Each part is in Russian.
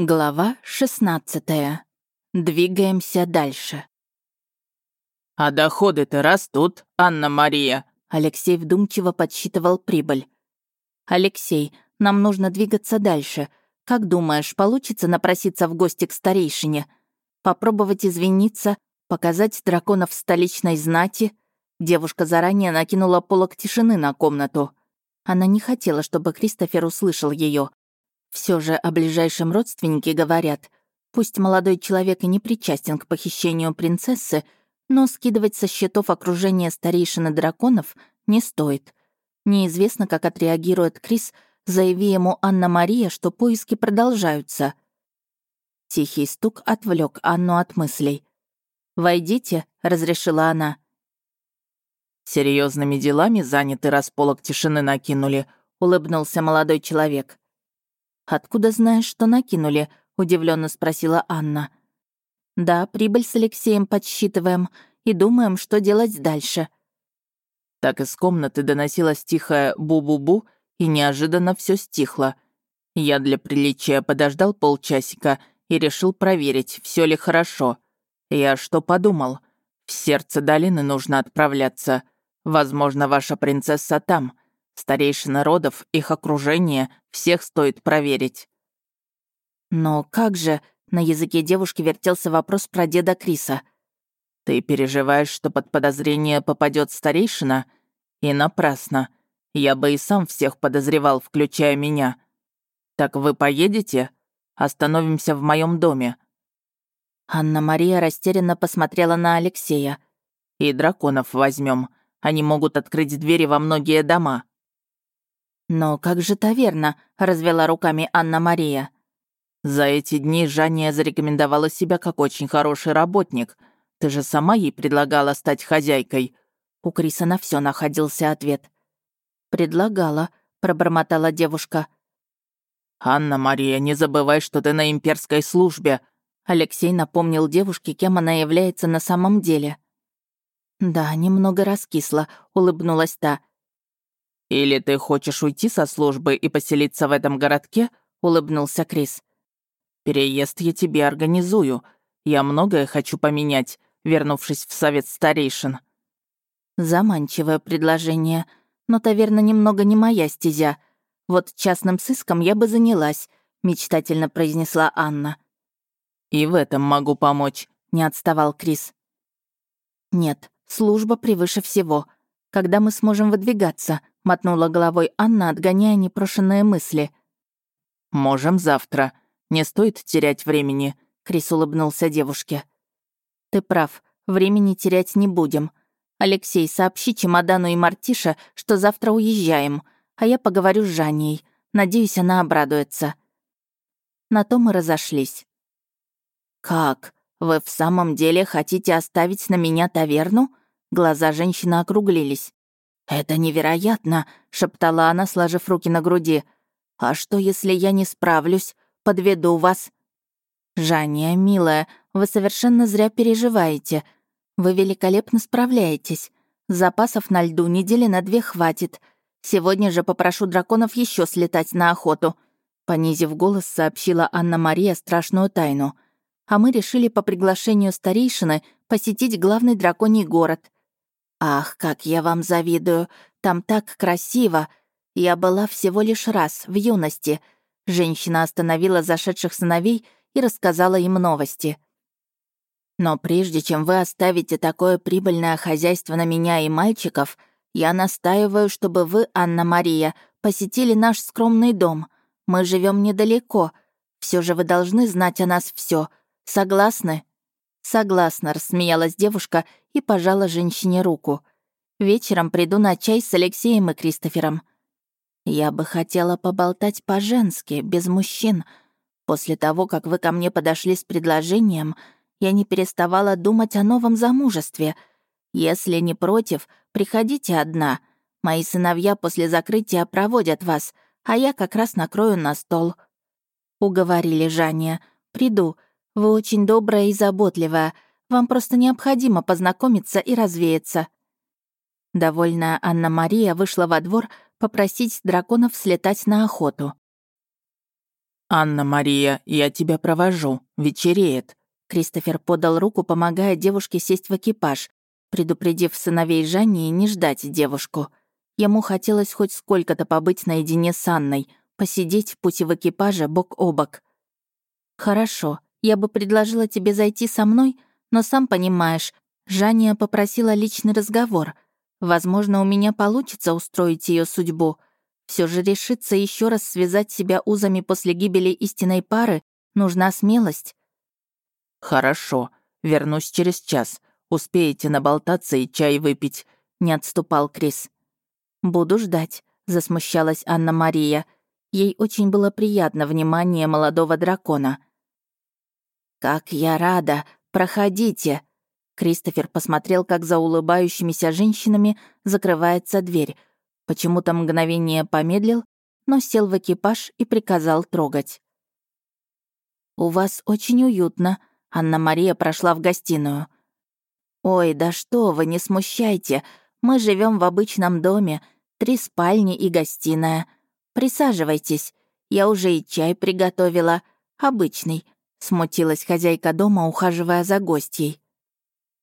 Глава 16. Двигаемся дальше. «А доходы-то растут, Анна-Мария!» Алексей вдумчиво подсчитывал прибыль. «Алексей, нам нужно двигаться дальше. Как думаешь, получится напроситься в гости к старейшине? Попробовать извиниться, показать драконов столичной знати?» Девушка заранее накинула полок тишины на комнату. Она не хотела, чтобы Кристофер услышал ее, все же о ближайшем родственнике говорят. Пусть молодой человек и не причастен к похищению принцессы, но скидывать со счетов окружения старейшины драконов не стоит. Неизвестно, как отреагирует Крис, заяви ему Анна-Мария, что поиски продолжаются. Тихий стук отвлек Анну от мыслей. «Войдите», — разрешила она. Серьезными делами заняты, раз тишины накинули», — улыбнулся молодой человек. «Откуда знаешь, что накинули?» — удивленно спросила Анна. «Да, прибыль с Алексеем подсчитываем и думаем, что делать дальше». Так из комнаты доносилось тихое «бу-бу-бу», и неожиданно все стихло. Я для приличия подождал полчасика и решил проверить, все ли хорошо. Я что подумал? В сердце долины нужно отправляться. Возможно, ваша принцесса там. Старейшины родов, их окружение, всех стоит проверить. Но как же, на языке девушки вертелся вопрос про деда Криса. Ты переживаешь, что под подозрение попадет старейшина? И напрасно. Я бы и сам всех подозревал, включая меня. Так вы поедете? Остановимся в моем доме. Анна-Мария растерянно посмотрела на Алексея. И драконов возьмем. Они могут открыть двери во многие дома. «Но как же таверна?» — развела руками Анна-Мария. «За эти дни Жанния зарекомендовала себя как очень хороший работник. Ты же сама ей предлагала стать хозяйкой». У Криса на все находился ответ. «Предлагала», — пробормотала девушка. «Анна-Мария, не забывай, что ты на имперской службе», Алексей напомнил девушке, кем она является на самом деле. «Да, немного раскисла», — улыбнулась та. «Или ты хочешь уйти со службы и поселиться в этом городке?» — улыбнулся Крис. «Переезд я тебе организую. Я многое хочу поменять, вернувшись в совет старейшин». Заманчивое предложение, но таверна немного не моя стезя. Вот частным сыском я бы занялась, мечтательно произнесла Анна. И в этом могу помочь, не отставал Крис. Нет, служба превыше всего. Когда мы сможем выдвигаться? мотнула головой Анна, отгоняя непрошенные мысли. «Можем завтра. Не стоит терять времени», — Крис улыбнулся девушке. «Ты прав. Времени терять не будем. Алексей, сообщи чемодану и Мартиша, что завтра уезжаем, а я поговорю с Жаней. Надеюсь, она обрадуется». На то мы разошлись. «Как? Вы в самом деле хотите оставить на меня таверну?» Глаза женщины округлились. «Это невероятно», — шептала она, сложив руки на груди. «А что, если я не справлюсь? Подведу вас?» «Жанния, милая, вы совершенно зря переживаете. Вы великолепно справляетесь. Запасов на льду недели на две хватит. Сегодня же попрошу драконов еще слетать на охоту», понизив голос, сообщила Анна-Мария страшную тайну. «А мы решили по приглашению старейшины посетить главный драконий город — «Ах, как я вам завидую! Там так красиво! Я была всего лишь раз, в юности». Женщина остановила зашедших сыновей и рассказала им новости. «Но прежде чем вы оставите такое прибыльное хозяйство на меня и мальчиков, я настаиваю, чтобы вы, Анна-Мария, посетили наш скромный дом. Мы живем недалеко. Все же вы должны знать о нас все. Согласны?» «Согласна», — рассмеялась девушка и пожала женщине руку. «Вечером приду на чай с Алексеем и Кристофером». «Я бы хотела поболтать по-женски, без мужчин. После того, как вы ко мне подошли с предложением, я не переставала думать о новом замужестве. Если не против, приходите одна. Мои сыновья после закрытия проводят вас, а я как раз накрою на стол». Уговорили Жаня. «Приду. Вы очень добрая и заботливая. Вам просто необходимо познакомиться и развеяться». Довольная Анна-Мария вышла во двор попросить драконов слетать на охоту. «Анна-Мария, я тебя провожу. Вечереет». Кристофер подал руку, помогая девушке сесть в экипаж, предупредив сыновей Жанни не ждать девушку. Ему хотелось хоть сколько-то побыть наедине с Анной, посидеть в пути в экипаже бок о бок. «Хорошо, я бы предложила тебе зайти со мной, но сам понимаешь, Жанния попросила личный разговор. Возможно, у меня получится устроить ее судьбу. Все же решиться еще раз связать себя узами после гибели истинной пары нужна смелость». «Хорошо, вернусь через час. Успеете наболтаться и чай выпить», — не отступал Крис. «Буду ждать», — засмущалась Анна-Мария. Ей очень было приятно внимание молодого дракона. «Как я рада! Проходите!» Кристофер посмотрел, как за улыбающимися женщинами закрывается дверь. Почему-то мгновение помедлил, но сел в экипаж и приказал трогать. «У вас очень уютно», — Анна-Мария прошла в гостиную. «Ой, да что вы, не смущайте. Мы живем в обычном доме, три спальни и гостиная. Присаживайтесь. Я уже и чай приготовила. Обычный. Смутилась хозяйка дома, ухаживая за гостьей.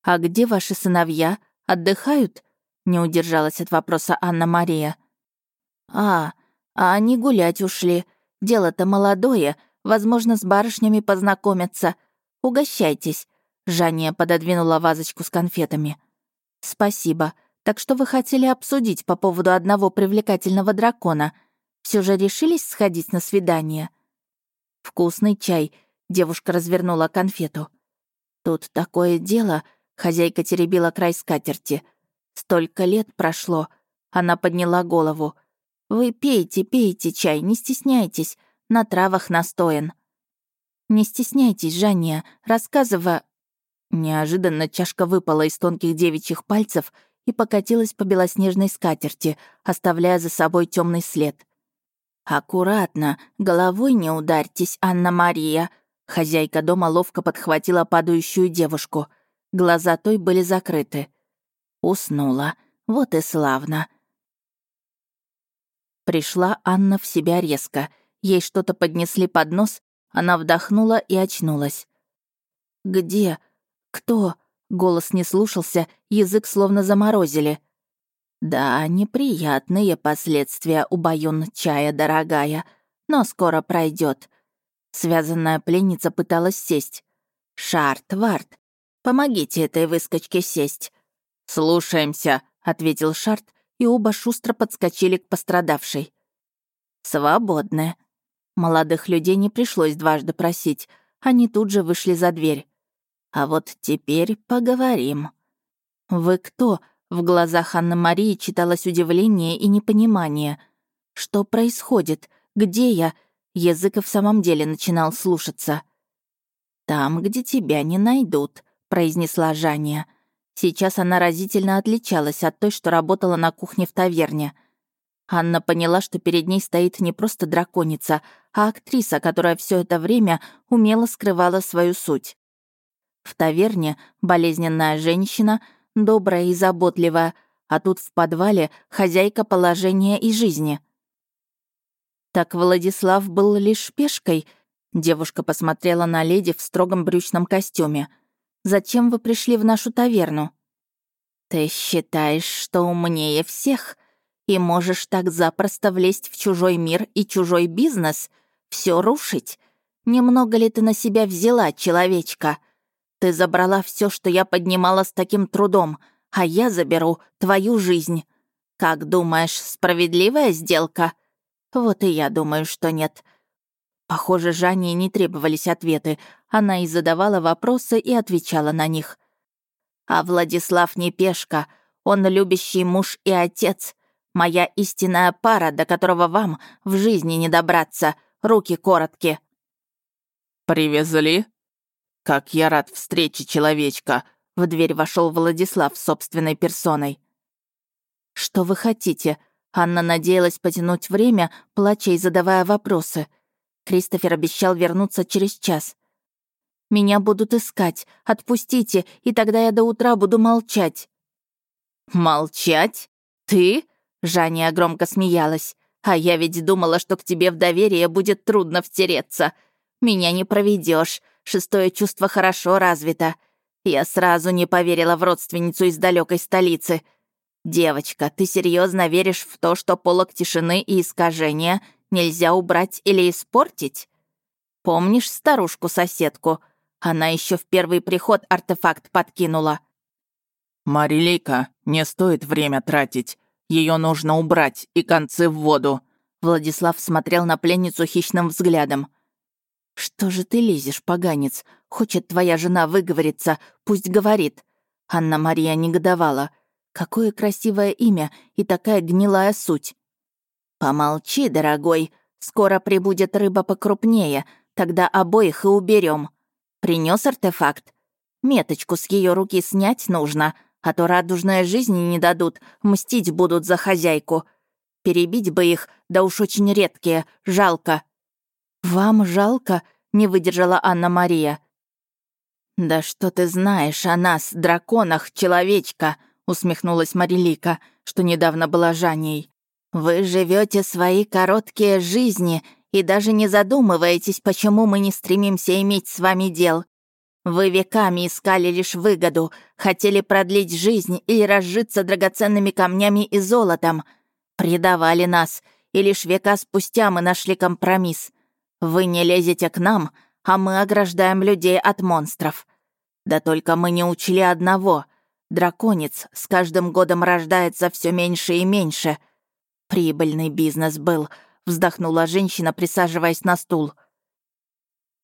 «А где ваши сыновья? Отдыхают?» Не удержалась от вопроса Анна-Мария. «А, а они гулять ушли. Дело-то молодое. Возможно, с барышнями познакомятся. Угощайтесь». Жанния пододвинула вазочку с конфетами. «Спасибо. Так что вы хотели обсудить по поводу одного привлекательного дракона? Все же решились сходить на свидание?» «Вкусный чай», — девушка развернула конфету. «Тут такое дело», — хозяйка теребила край скатерти. «Столько лет прошло». Она подняла голову. «Вы пейте, пейте чай, не стесняйтесь. На травах настоен». «Не стесняйтесь, Жанния, рассказывая...» Неожиданно чашка выпала из тонких девичьих пальцев и покатилась по белоснежной скатерти, оставляя за собой темный след. «Аккуратно, головой не ударьтесь, Анна-Мария!» Хозяйка дома ловко подхватила падающую девушку. Глаза той были закрыты. Уснула. Вот и славно. Пришла Анна в себя резко. Ей что-то поднесли под нос, она вдохнула и очнулась. «Где? Кто?» Голос не слушался, язык словно заморозили. «Да, неприятные последствия убоюн чая, дорогая, но скоро пройдет. Связанная пленница пыталась сесть. «Шарт, Варт, помогите этой выскочке сесть». «Слушаемся», — ответил Шарт, и оба шустро подскочили к пострадавшей. «Свободны». Молодых людей не пришлось дважды просить, они тут же вышли за дверь. А вот теперь поговорим. «Вы кто?» — в глазах Анны-Марии читалось удивление и непонимание. «Что происходит? Где я?» Язык и в самом деле начинал слушаться. «Там, где тебя не найдут», — произнесла Жанния. Сейчас она разительно отличалась от той, что работала на кухне в таверне. Анна поняла, что перед ней стоит не просто драконица, а актриса, которая все это время умело скрывала свою суть. В таверне болезненная женщина, добрая и заботливая, а тут в подвале хозяйка положения и жизни. Так Владислав был лишь пешкой. Девушка посмотрела на леди в строгом брючном костюме. «Зачем вы пришли в нашу таверну?» «Ты считаешь, что умнее всех?» и можешь так запросто влезть в чужой мир и чужой бизнес, все рушить. Немного ли ты на себя взяла, человечка? Ты забрала все, что я поднимала с таким трудом, а я заберу твою жизнь. Как думаешь, справедливая сделка? Вот и я думаю, что нет. Похоже, Жанне не требовались ответы. Она и задавала вопросы, и отвечала на них. А Владислав не пешка. Он любящий муж и отец. Моя истинная пара, до которого вам в жизни не добраться. Руки короткие. «Привезли?» «Как я рад встрече, человечка!» В дверь вошел Владислав собственной персоной. «Что вы хотите?» Анна надеялась потянуть время, плача и задавая вопросы. Кристофер обещал вернуться через час. «Меня будут искать. Отпустите, и тогда я до утра буду молчать». «Молчать? Ты?» Жанния громко смеялась. А я ведь думала, что к тебе в доверие будет трудно втереться. Меня не проведешь. Шестое чувство хорошо развито. Я сразу не поверила в родственницу из далекой столицы. Девочка, ты серьезно веришь в то, что полок тишины и искажения нельзя убрать или испортить? Помнишь старушку-соседку? Она еще в первый приход артефакт подкинула. «Марилейка, не стоит время тратить. Ее нужно убрать и концы в воду». Владислав смотрел на пленницу хищным взглядом. «Что же ты лезешь, поганец? Хочет твоя жена выговориться, пусть говорит». Анна-Мария негодовала. «Какое красивое имя и такая гнилая суть». «Помолчи, дорогой. Скоро прибудет рыба покрупнее, тогда обоих и уберем. Принес артефакт? Меточку с ее руки снять нужно, а то радужная жизни не дадут, мстить будут за хозяйку. Перебить бы их, да уж очень редкие, жалко». «Вам жалко?» — не выдержала Анна-Мария. «Да что ты знаешь о нас, драконах, человечка?» — усмехнулась Марилика, что недавно была Жаней. «Вы живете свои короткие жизни и даже не задумываетесь, почему мы не стремимся иметь с вами дел. Вы веками искали лишь выгоду, хотели продлить жизнь или разжиться драгоценными камнями и золотом. Предавали нас, и лишь века спустя мы нашли компромисс. Вы не лезете к нам, а мы ограждаем людей от монстров. Да только мы не учли одного. Драконец с каждым годом рождается все меньше и меньше. Прибыльный бизнес был, вздохнула женщина, присаживаясь на стул.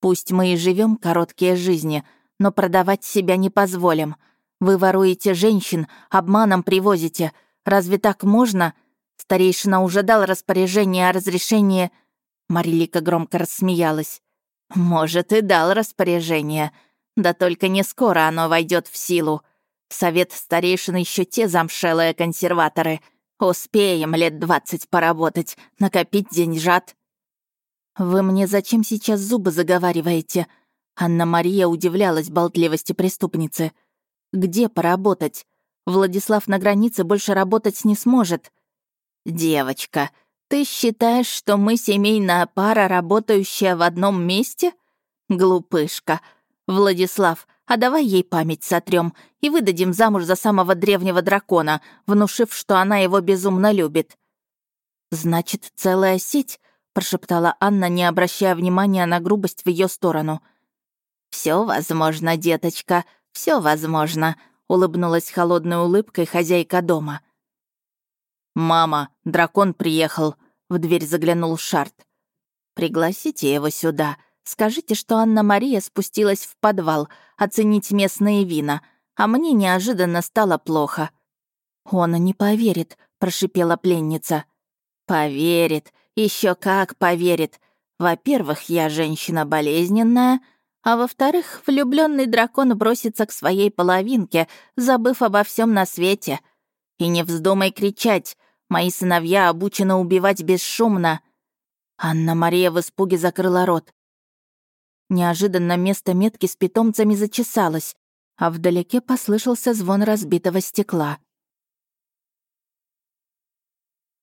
Пусть мы и живем короткие жизни, но продавать себя не позволим. Вы воруете женщин, обманом привозите. Разве так можно? Старейшина уже дал распоряжение о разрешении...» Марилика громко рассмеялась. «Может, и дал распоряжение. Да только не скоро оно войдет в силу. Совет старейшин еще те замшелые консерваторы. Успеем лет двадцать поработать, накопить деньжат. «Вы мне зачем сейчас зубы заговариваете?» Анна-Мария удивлялась болтливости преступницы. «Где поработать? Владислав на границе больше работать не сможет». «Девочка, ты считаешь, что мы семейная пара, работающая в одном месте? Глупышка. Владислав, а давай ей память сотрем и выдадим замуж за самого древнего дракона, внушив, что она его безумно любит». «Значит, целая сеть?» прошептала Анна, не обращая внимания на грубость в ее сторону. Все возможно, деточка, все возможно, улыбнулась холодной улыбкой хозяйка дома. Мама, дракон приехал, в дверь заглянул Шарт. Пригласите его сюда. Скажите, что Анна-Мария спустилась в подвал оценить местные вина, а мне неожиданно стало плохо. Он не поверит, прошипела пленница. Поверит, еще как поверит. Во-первых, я женщина болезненная, а во-вторых, влюбленный дракон бросится к своей половинке, забыв обо всем на свете. И не вздумай кричать, мои сыновья обучены убивать бесшумно. Анна-Мария в испуге закрыла рот. Неожиданно место метки с питомцами зачесалось, а вдалеке послышался звон разбитого стекла.